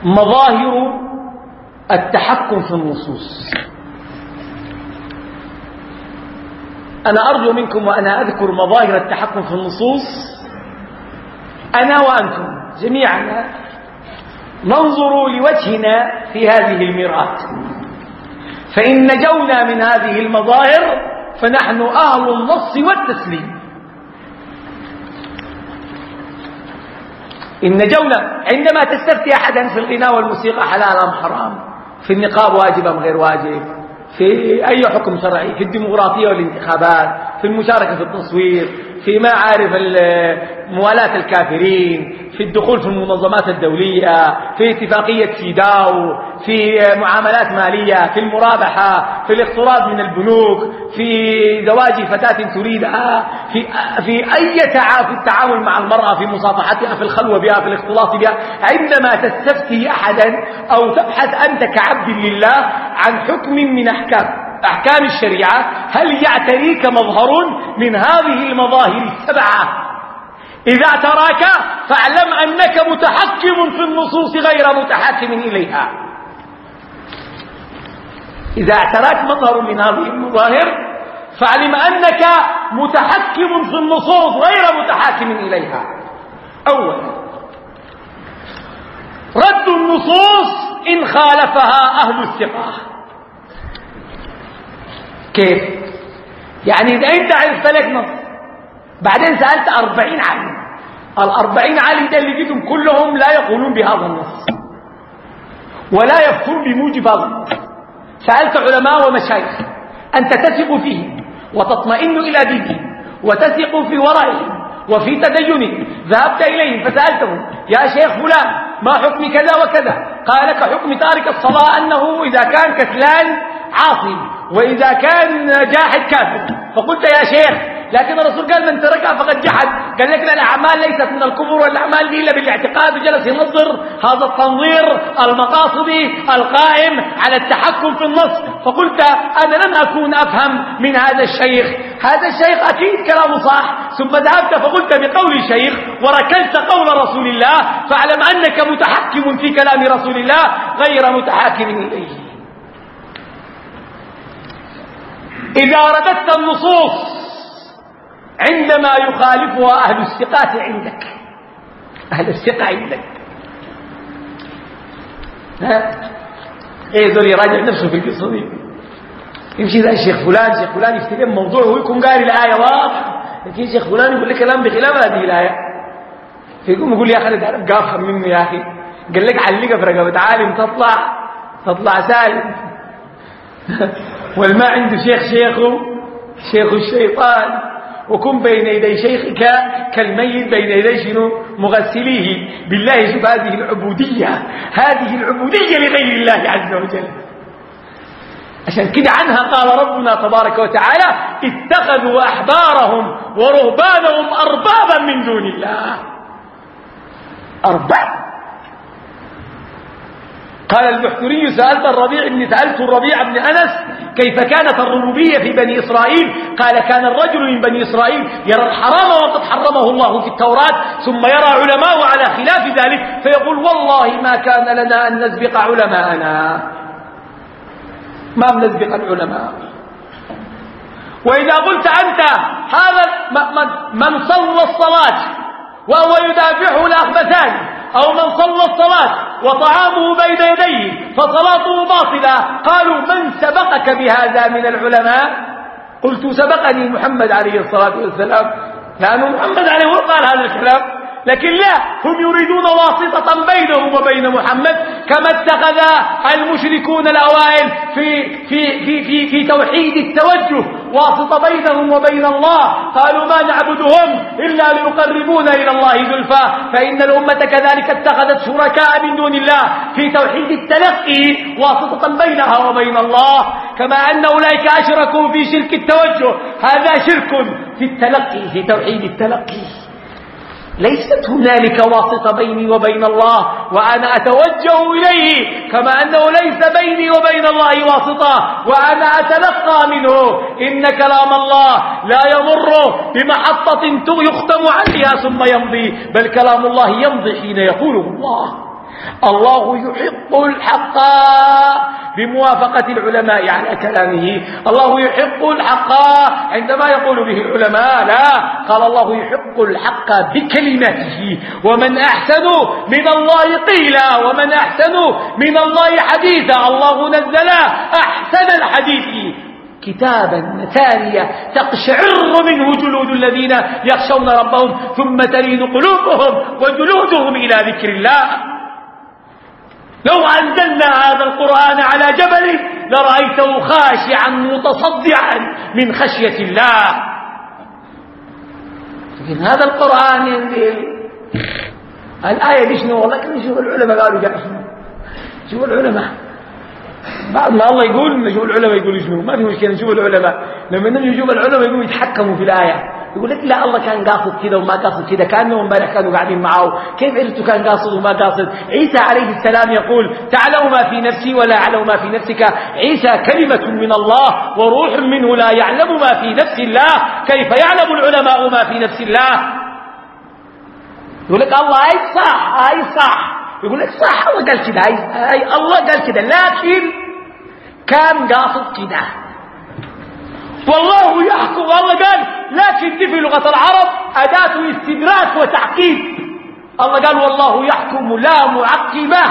مظاهر التحكم في النصوص. أنا أرجو منكم وأنا أذكر مظاهر التحكم في النصوص. أنا وأنتم جميعا ننظر لوجهنا في هذه المرآة فإن نجونا من هذه المظاهر فنحن أهل النص والتسليم. إن نجونا عندما تستفتي أحدا في الغناء والموسيقى حلال أم حرام؟ في النقاب واجب أم غير واجب؟ في أي حكم شرعي؟ في الديمقراطية والانتخابات؟ في المشاركة في التصوير في ما عارف موالاة الكافرين في الدخول في المنظمات الدولية في اتفاقية سيداو في معاملات مالية في المرابحة في الاقتراض من البنوك في زواج فتاة تريدها في, في أي في التعامل مع المرأة في مصافحتها في الخلوة بها في الاختلاط بها. عندما تستفتي أحدا أو تبحث أنت كعبد لله عن حكم من أحكام أحكام الشريعة هل يعتريك مظهر من هذه المظاهر السبعة؟ إذا اعتراك فاعلم أنك متحكم في النصوص غير متحكم إليها. إذا اعتراك مظهر من هذه المظاهر فاعلم أنك متحكم في النصوص غير متحاكم إليها. أولا رد النصوص إن خالفها أهل الثقة. كيف؟ يعني إذا أنت عرفت لك نص. بعدين سألت أربعين عالم. الأربعين عالم ده اللي جيتهم كلهم لا يقولون بهذا النص. ولا يفتون بموجب هذا النص. سألت علماء ومشايخ. أنت تثق فيه وتطمئن إلى دينه وتثق في ورائهم وفي تدينه ذهبت إليهم فسألتهم يا شيخ فلان ما حكم كذا وكذا؟ قال حكم تارك الصلاة أنه إذا كان كسلان عاصي وإذا كان جاحد كافر. فقلت يا شيخ لكن الرسول قال من تركها فقد جحد. قال لك الأعمال ليست من الكفر والأعمال إلا بالاعتقاد وجلس ينظر. هذا التنظير المقاصدي القائم على التحكم في النص. فقلت أنا لم أكون أفهم من هذا الشيخ. هذا الشيخ أكيد كلامه صح. ثم ذهبت فقلت بقول الشيخ وركلت قول رسول الله. فاعلم أنك متحكم في كلام رسول الله غير متحاكم إليه. إذا رددت النصوص عندما يخالفها أهل الثقات عندك. أهل الثقة عندك. ها؟ إيه ذول يراجع نفسه في القصة دي. يمشي ذا الشيخ فلان شيخ فلان يفتكر موضوع ويكون قاري الآية واضحة. لكن شيخ فلان يقول لك كلام بخلاف هذه الآية. فيقوم يقول يا أخي أنا تعرف قافها منه يا أخي. قال لك علقها في رقبة عالم تطلع تطلع سالم. والما عنده شيخ شيخه شيخ الشيطان. وكن بين يدي شيخك كالميت بين يدي شنو؟ مغسليه. بالله شوف هذه العبودية هذه العبودية لغير الله عز وجل. عشان كده عنها قال ربنا تبارك وتعالى اتخذوا أحبارهم ورهبانهم أربابا من دون الله. أرباب. قال البحتري سألت الربيع بن سألت الربيع بن أنس كيف كانت الربوبية في بني إسرائيل؟ قال كان الرجل من بني إسرائيل يرى الحرام وقد حرمه الله في التوراة ثم يرى علماء على خلاف ذلك فيقول والله ما كان لنا أن نسبق علماءنا. ما بنسبق العلماء. وإذا قلت أنت هذا من صلى الصلاة وهو يدافعه الأخبثان أو من صلى الصلاة وطعامه بين يديه فصلاته باطلة قالوا من سبقك بهذا من العلماء؟ قلت سبقني محمد عليه الصلاة والسلام. لأن محمد عليه قال هذا الكلام لكن لا هم يريدون واسطة بينهم وبين محمد كما اتخذ المشركون الأوائل في, في, في, في, في توحيد التوجه واسطة بينهم وبين الله. قالوا ما نعبدهم إلا ليقربونا إلى الله زلفى. فإن الأمة كذلك اتخذت شركاء من دون الله في توحيد التلقي واسطة بينها وبين الله. كما أن أولئك أشركوا في شرك التوجه. هذا شرك في التلقي في توحيد التلقي. ليست هنالك واسطة بيني وبين الله وأنا أتوجه إليه كما أنه ليس بيني وبين الله واسطة وأنا أتلقى منه. إن كلام الله لا يمر بمحطة يختم عليها ثم يمضي بل كلام الله يمضي حين يقوله الله. الله يحق الحق بموافقة العلماء على كلامه. الله يحق الحق عندما يقول به العلماء لا قال الله يحق الحق بكلمته ومن أحسن من الله قيلا ومن أحسن من الله حديثا الله نزل أحسن الحديث. كتابا ثانية تقشعر منه جلود الذين يخشون ربهم ثم تلين قلوبهم وجلودهم إلى ذكر الله. لو أنزلنا هذا القرآن على جبل لرأيته خاشعا متصدعا من خشية الله. لكن هذا القرآن ينزل. الآية دي شنو؟ والله كان نشوف العلماء قالوا جاء شنو؟ شوف العلماء. بعد ما الله يقول نشوف العلماء يقولوا شنو؟ ما في مشكلة نشوف العلماء. لما نجي نشوف العلماء يقولوا يتحكموا في الآية. يقول لك لا الله كان قاصد كذا وما قاصد كذا كانهم امبارح كانوا قاعدين معه. كيف عرفتوا كان قاصد وما قاصد؟ عيسى عليه السلام يقول تعلم ما في نفسي ولا أعلم ما في نفسك. عيسى كلمة من الله وروح منه لا يعلم ما في نفس الله. كيف يعلم العلماء ما في نفس الله؟ يقول لك الله أي صح أي صح. يقول لك صح الله قال كذا أي الله قال كذا لكن كان قاصد كذا. والله يحكم الله قال لكن دي في لغة العرب؟ أداة استدراك وتعقيب الله قال والله يحكم لا معقبة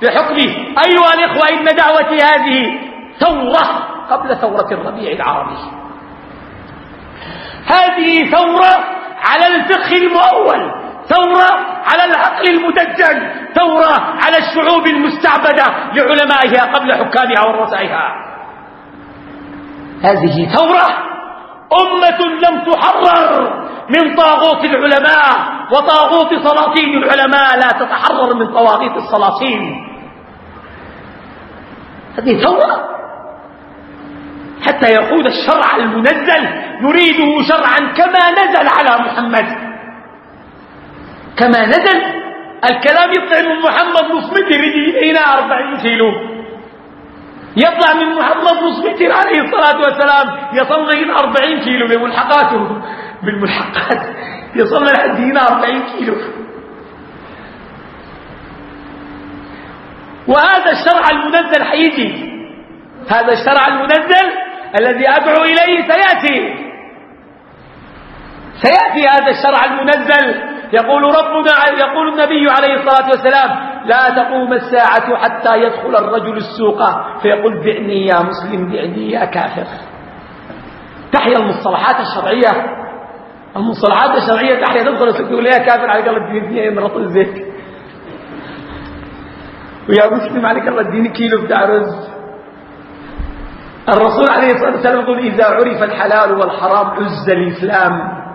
في حكمه. أيها الإخوة إن دعوتي هذه ثورة قبل ثورة الربيع العربي. هذه ثورة على الفقه المؤول ثورة على العقل المدجل ثورة على الشعوب المستعبدة لعلمائها قبل حكامها ورؤسائها. هذه ثورة أمة لم تحرر من طاغوت العلماء وطاغوت سلاطين العلماء لا تتحرر من طواغيت السلاطين. هذه ثورة. حتى يقود الشرع المنزل نريده شرعا كما نزل على محمد. كما نزل الكلام يطلع من محمد نص متر يجي هنا أربعين كيلو. يطلع من محمد نص متر عليه الصلاة والسلام. يصل أربعين كيلو بملحقاته. بالملحقات. يصل لحد هنا أربعين كيلو. وهذا الشرع المنزل حيجي هذا الشرع المنزل الذي أدعو إليه سيأتي. سيأتي هذا الشرع المنزل. يقول ربنا يقول النبي عليه الصلاة والسلام لا تقوم الساعة حتى يدخل الرجل السوق. فيقول بعني يا مسلم بعني يا كافر. تحيا المصطلحات الشرعية. المصطلحات الشرعية تحيا تدخل السوق يقول يا كافر عليك الله اديني فيها مرط الزيت. ويا مسلم عليك الله اديني كيلو بتاع رز. الرسول عليه الصلاة والسلام يقول إذا عرف الحلال والحرام عز الإسلام.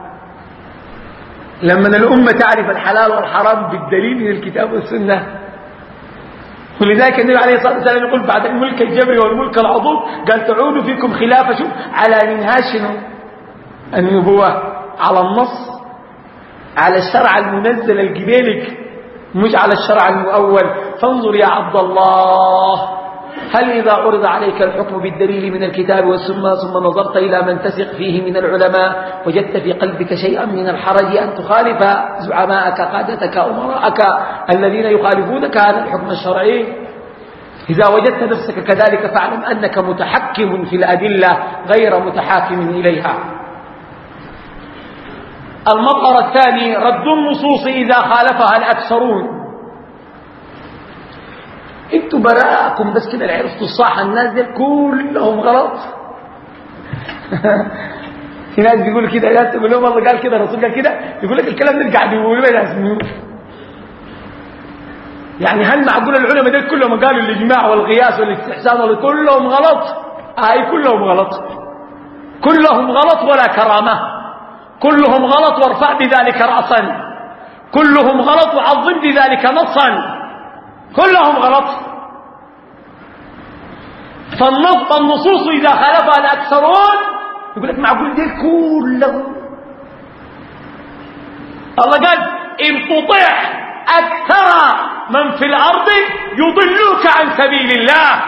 لما الأمة تعرف الحلال والحرام بالدليل من الكتاب والسنة. ولذلك النبي عليه الصلاة والسلام يقول بعد الملك الجبري والملك العضوب قال تعود فيكم خلافة على منهاج شنو؟ النبوة. على النص. على الشرع المنزل الجبيلك مش على الشرع المؤول. فانظر يا عبد الله. هل إذا عرض عليك الحكم بالدليل من الكتاب والسنة ثم نظرت إلى من تثق فيه من العلماء وجدت في قلبك شيئا من الحرج أن تخالف زعماءك قادتك أمراءك الذين يخالفونك هذا الحكم الشرعي؟ إذا وجدت نفسك كذلك فاعلم أنك متحكم في الأدلة غير متحاكم إليها. المظهر الثاني رد النصوص إذا خالفها الأكثرون. أنتوا براءكم بس كده عرفتوا الصح الناس دي كلهم غلط. في ناس بيقولوا كده ناس تقول لهم الله قال كده الرسول قال كده يقول لك الكلام ده قاعد إيه ناس يعني هل معقول العلماء دول كلهم قالوا الإجماع والقياس والاستحسان كلهم غلط؟ اي كلهم غلط. كلهم غلط ولا كرامة. كلهم غلط وارفع بذلك راسا. كلهم غلط وعظم بذلك نصا. كلهم غلط. فالنصوص إذا خالفها الأكثرون يقول لك معقول دي كلهم. الله قال إن تطيع أكثر من في الأرض يضلوك عن سبيل الله.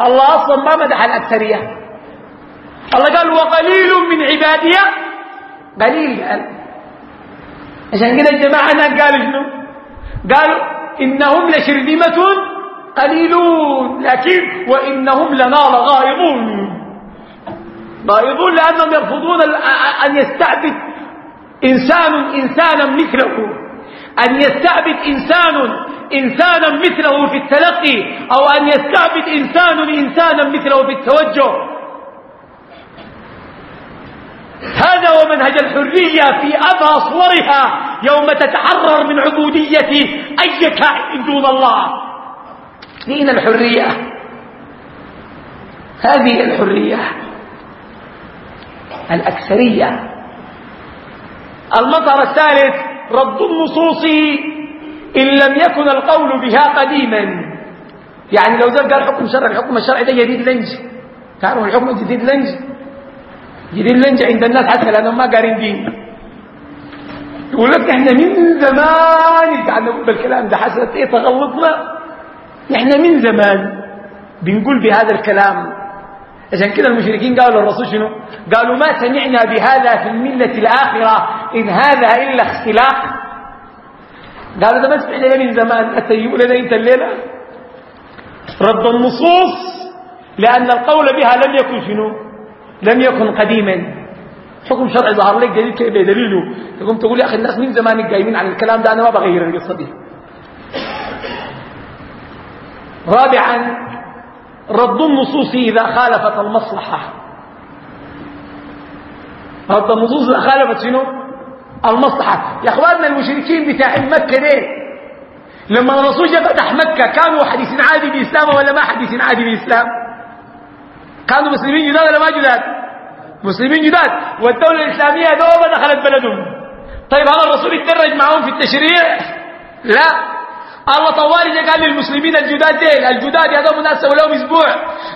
الله أصلا ما مدح الأكثرية. الله قال وقليل من عبادي. قليل قال. عشان كده الجماعة هناك قالوا شنو؟ قالوا إنهم لشرذمة قليلون. لكن وإنهم لنا لغائضون غائضون لأنهم يرفضون أن يستعبد إنسان إنسانا مثله. أن يستعبد إنسان إنسانا مثله في التلقي أو أن يستعبد إنسان إنسانا مثله في التوجه. هذا ومنهج الحرية في أبى صورها يوم تتحرر من عبودية أي كائن دون الله. دين الحرية. هذه الحرية. الأكثرية. المظهر الثالث رد النصوص إن لم يكن القول بها قديما. يعني لو زال قال حكم شرعي الحكم الشرعي ده جديد لنج تعرفوا الحكم الجديد لنج جديد لنج عند الناس حتى لأنهم ما قارين دين يقول لك إحنا من زمان نقول بالكلام ده حسنت إيه تغلطنا إحنا من زمان بنقول بهذا الكلام عشان كده المشركين قالوا للرسول شنو قالوا ما سمعنا بهذا في الملة الآخرة إن هذا إلا اختلاق قالوا ده ما سمعنا من زمان أتيئوا لنا انت الليلة رد النصوص لأن القول بها لم يكن شنو لم يكن قديما. حكم شرعي ظهر لك جديد كيف بدليله تقوم تقول يا أخي الناس من زمان قايمين عن الكلام ده أنا ما بغير القصة دي. رابعا رد النصوص إذا خالفت المصلحة. رد النصوص إذا خالفت شنو؟ المصلحة. يا أخواننا المشركين بتاع مكة ليه لما الرسول جاء فتح مكة كانوا حديثين عادي بالإسلام ولا ما حديثين عادي بالإسلام كانوا مسلمين جداد ولا ما جداد؟ مسلمين جداد. والدولة الإسلامية دوبة دخلت بلدهم. طيب هذا الرسول يتدرج معهم في التشريع؟ لا. الله طوالي قال للمسلمين الجداد ديل الجداد دوم ناس لهم أسبوع.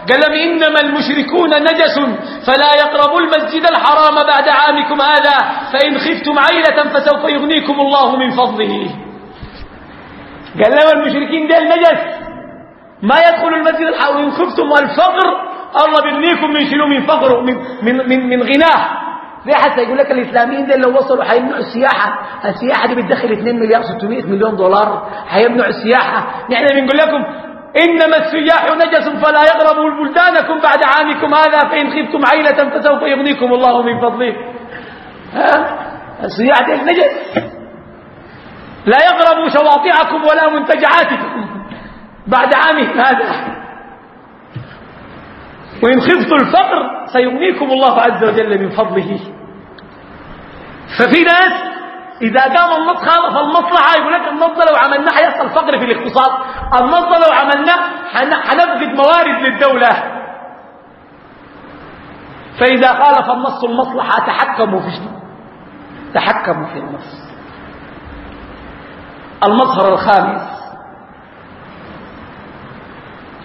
قال لهم إنما المشركون نجس فلا يقربوا المسجد الحرام بعد عامكم هذا فإن خفتم عيلة فسوف يغنيكم الله من فضله. قال لهم المشركين ديل نجس. ما يدخل المسجد الحرام. وان خفتم الفقر الله بيغنيكم من شنو؟ من فقر من من من, من غناه ليه حتى يقول لك الإسلاميين دول لو وصلوا حيمنعوا السياحة؟ السياحة دي بتدخل 2 مليار 600 مليون دولار. حيمنعوا السياحة. نحن بنقول لكم إنما السياح نجس فلا يقربوا بلدانكم بعد عامكم هذا فإن خفتم عيلة فسوف يغنيكم الله من فضله. ها؟ السياح دي نجس. لا يقربوا شواطئكم ولا منتجعاتكم بعد عامكم هذا. وإن خفتوا الفقر سيغنيكم الله عز وجل من فضله. ففي ناس إذا قام النص خالف المصلحة يقول لك النص لو عملناه حيحصل فقر في الاقتصاد. النص لو عملناه حنفقد موارد للدولة. فإذا خالف النص المصلحة تحكموا في تحكموا في النص. المظهر الخامس.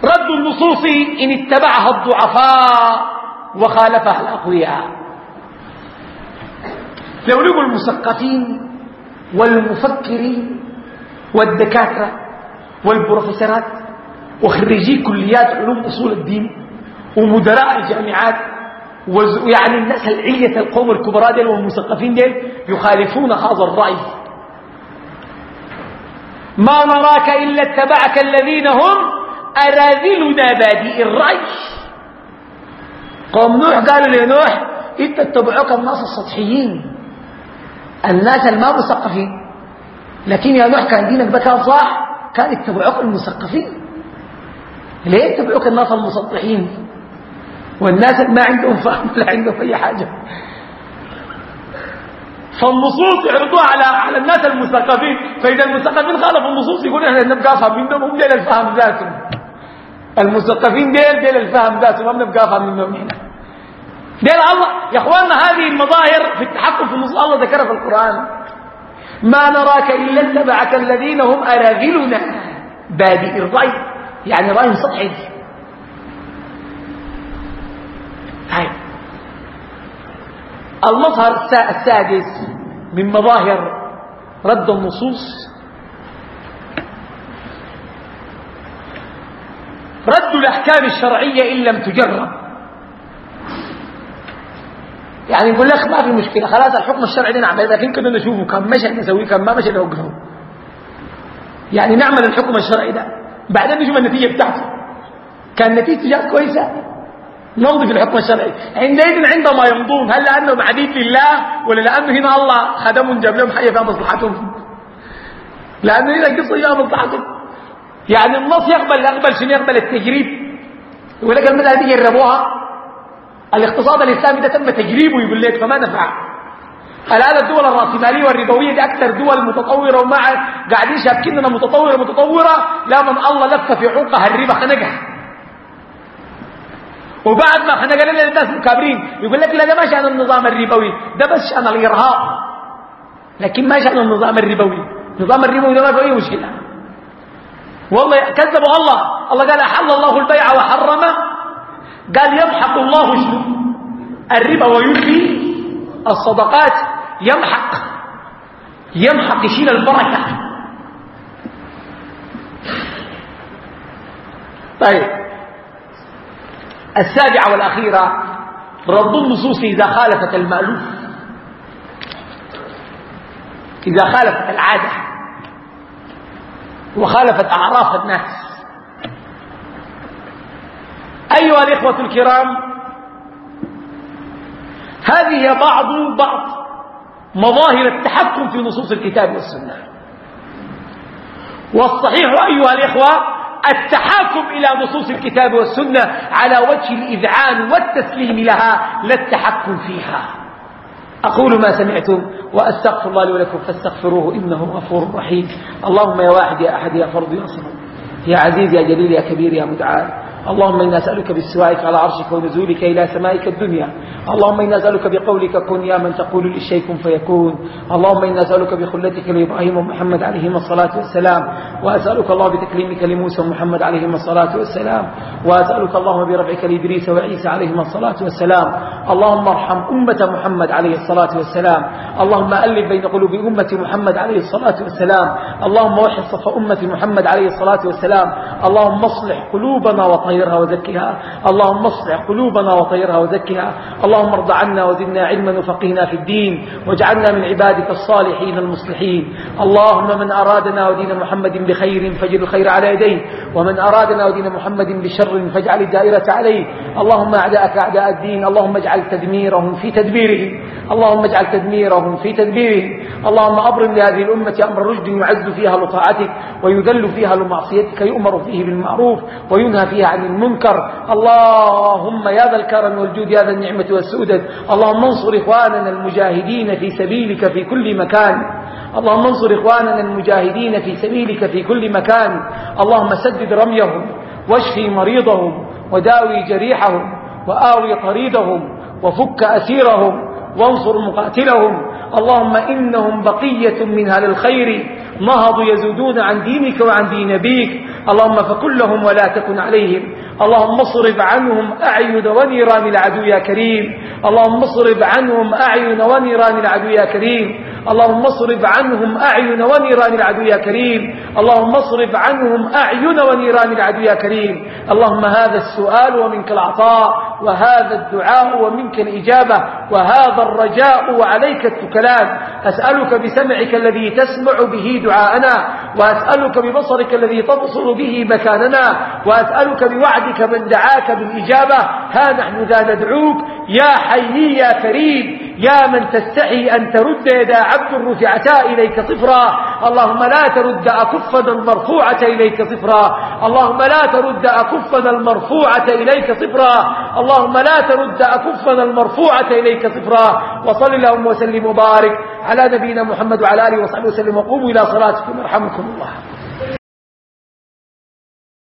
رد النصوص إن اتبعها الضعفاء وخالفها الأقوياء. لو لقوا المثقفين والمفكرين والدكاترة والبروفيسورات وخريجي كليات علوم أصول الدين ومدراء الجامعات ويعني الناس العلية القوم الكبراء ديل والمثقفين ديل يخالفون هذا الرأي. ما نراك إلا اتبعك الذين هم أراذلنا بادئ الرأي قوم نوح قالوا لنوح إنت اتبعوك الناس السطحيين. الناس الما مثقفين لكن يا نوح كان دينك بكى صح كان يتبعوك المثقفين. ليه يتبعوك الناس المسطحين؟ والناس ما عندهم فهم ولا عندهم أي حاجة. فالنصوص يعرضوها على على الناس المثقفين. فإذا المثقفين خالفوا النصوص يقولوا إحنا نبقى فاهمين هم ديل الفهم ذاتهم. المثقفين ديل ديل الفهم ذاتهم ما بنبقى فاهمين منهم هنا ديل الله يا أخواننا هذه المظاهر في التحكم في النصوص الله ذكرها في القرآن. ما نراك إلا اتبعك الذين هم أراذلنا. بادئ الرأي يعني رأي سطحي هاي المظهر السادس من مظاهر رد النصوص رد الأحكام الشرعية إن لم تجرب. يعني نقول لك ما في مشكلة خلاص الحكم الشرعي ده نعمل لكن كنا نشوفه كم مشى نسويه كم ما مشى نوقفه. يعني نعمل الحكم الشرعي ده. بعدين نشوف النتيجة بتاعته. كان نتيجته جات كويسة. في الحكم الشرعي. عندئذ عندما يمضون هل لأنهم عبيد لله ولا لأنه هنا الله خدمهم جاب لهم حاجة فيها مصلحتهم؟ لأنه هنا القصة فيها مصلحتهم. يعني النص يقبل يقبل شنو؟ يقبل التجريب. يقول لك المسألة دي جربوها الاقتصاد الإسلامي ده تم تجريبه يقول لك فما نفع. الآن الدول الرأسمالية والربوية دي أكثر دول متطورة ومع قاعدين شابكيننا متطورة متطورة. لا من الله لف في عقها الربا خنقها. وبعد ما خنق لنا الناس مكابرين. يقول لك لا ده ما شأن النظام الربوي. ده بس شأن الإرهاب. لكن ما شأن النظام الربوي. النظام الربوي ده ما فيه أي مشكلة. والله كذبوا الله. الله قال أحل الله البيع وحرم قال يمحق الله الربا ويلقي الصدقات. يمحق. يمحق يشيل البركة. طيب. السابعة والأخيرة. رد النصوص إذا خالفت المألوف. إذا خالفت العادة. وخالفت أعراف الناس. أيها الإخوة الكرام هذه بعض بعض مظاهر التحكم في نصوص الكتاب والسنة. والصحيح أيها الإخوة التحاكم إلى نصوص الكتاب والسنة على وجه الإذعان والتسليم لها لا التحكم فيها. أقول ما سمعتم وأستغفر الله لي ولكم فاستغفروه إنه غفور رحيم. اللهم يا واحد يا أحد يا فرد يا صمد. يا عزيز يا جليل يا كبير يا متعال. اللهم إنا نسألك باستوائك على عرشك ونزولك إلى سمائك الدنيا. اللهم إنا نسألك بقولك كن يا من تقول للشيء كن فيكون. اللهم إنا نسألك بخلتك لإبراهيم ومحمد عليهما الصلاة والسلام. وأسألك الله بتكليمك لموسى ومحمد عليهما الصلاة والسلام. وأسألك اللهم برفعك لإدريس وعيسى عليهما الصلاة والسلام. اللهم ارحم أمة محمد عليه الصلاة والسلام. اللهم ألف بين قلوب أمة محمد عليه الصلاة والسلام. اللهم وحد صف أمة محمد عليه الصلاة والسلام. اللهم اصلح قلوبنا وطهرها وزكها. اللهم اصلح قلوبنا وطهرها وزكها. اللهم ارض عنا وزدنا علما وفقهنا في الدين. واجعلنا من عبادك الصالحين المصلحين. اللهم من أرادنا ودين محمد بخير فجر الخير على يديه. ومن أرادنا ودين محمد بشر فاجعل الدائرة عليه. اللهم أعداءك أعداء الدين. اللهم اجعل تدميرهم في تدبيرهم. اللهم اجعل تدميرهم في تدبيرهم. اللهم أبرم لهذه الأمة أمر رشد يعز فيها لطاعتك ويذل فيها لمعصيتك. يؤمر فيه بالمعروف وينهى فيها عن المنكر. اللهم يا ذا الكرم والجود يا ذا النعمة والسؤدد. اللهم انصر إخواننا المجاهدين في سبيلك في كل مكان. اللهم انصر إخواننا المجاهدين في سبيلك في كل مكان. اللهم سدد رميهم واشفي مريضهم وداوي جريحهم وآوي طريدهم وفك أسيرهم وانصر مقاتلهم. اللهم إنهم بقية من أهل الخير نهضوا يزودون عن دينك وعن دين نبيك. اللهم فكن لهم ولا تكن عليهم. اللهم اصرف عنهم أعين ونيران العدو يا كريم. اللهم اصرف عنهم أعين ونيران العدو يا كريم. اللهم اصرف عنهم أعين ونيران العدو يا كريم. اللهم اصرف عنهم أعين ونيران العدو يا كريم. اللهم هذا السؤال ومنك العطاء وهذا الدعاء ومنك الإجابة وهذا الرجاء وعليك التكلان أسألك بسمعك الذي تسمع به دعاءنا وأسألك ببصرك الذي تبصر به مكاننا وأسألك بوعدك من دعاك بالإجابة. ها نحن ذا ندعوك يا حي يا كريم يا من تستحي أن ترد يدا عبد رفعتا إليك صفرا. اللهم لا ترد أكفنا المرفوعة إليك صفرا. اللهم لا ترد أكفنا المرفوعة إليك صفرا. اللهم لا ترد أكفنا المرفوعة إليك صفرا. وصل اللهم وسلم وبارك على نبينا محمد وعلى آله وصحبه وسلم. وقوموا إلى صلاتكم يرحمكم الله.